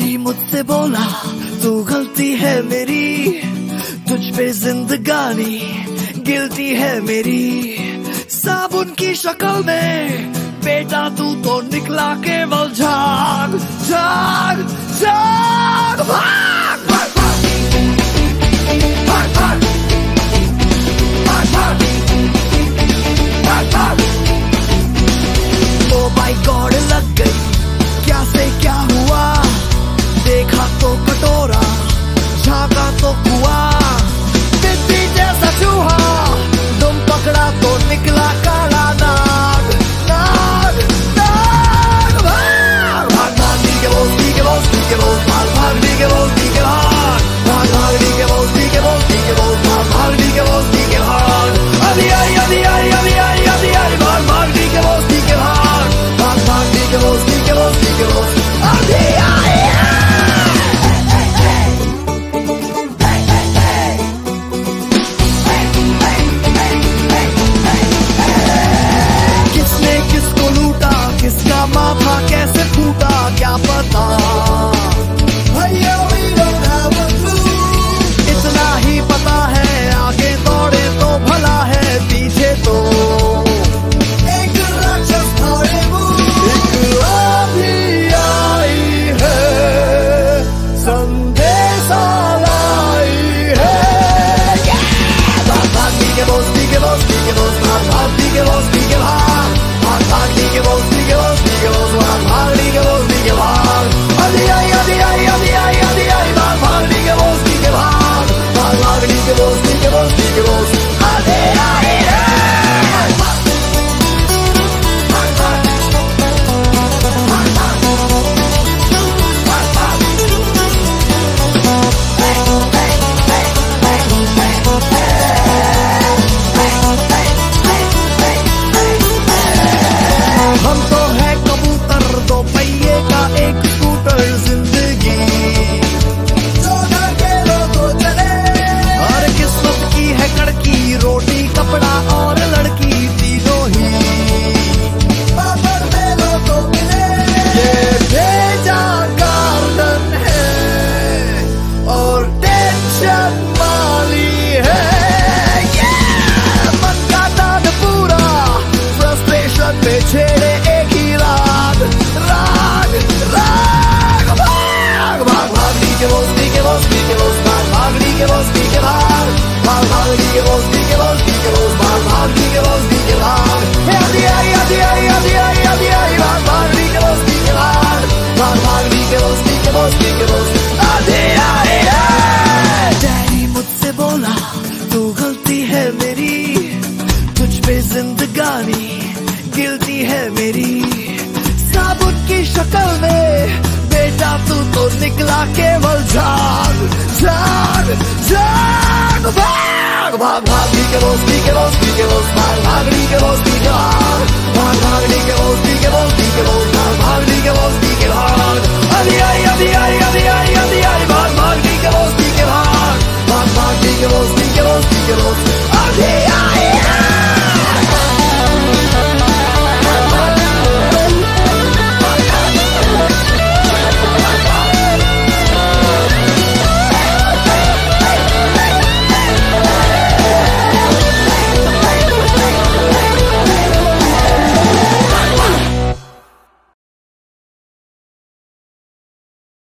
Daddy मुझसे बोला, तू गलती है मेरी, तुझ पे जिंदगानी गिलती है मेरी। साबुन की शक्ल में, बेटा तू तो निकला केवल झाग झाग Big Boss, Big Boss, Big Boss, Big Boss, Big Boss, Big Boss, Big Boss, जिंदगानी गिलती है मेरी। साबुत की शक्ल में बेटा तू तो निकला केवल जान जान जान। भाग भाग भाग। पी के भाग भाग भाग भाग भाग भाग रोज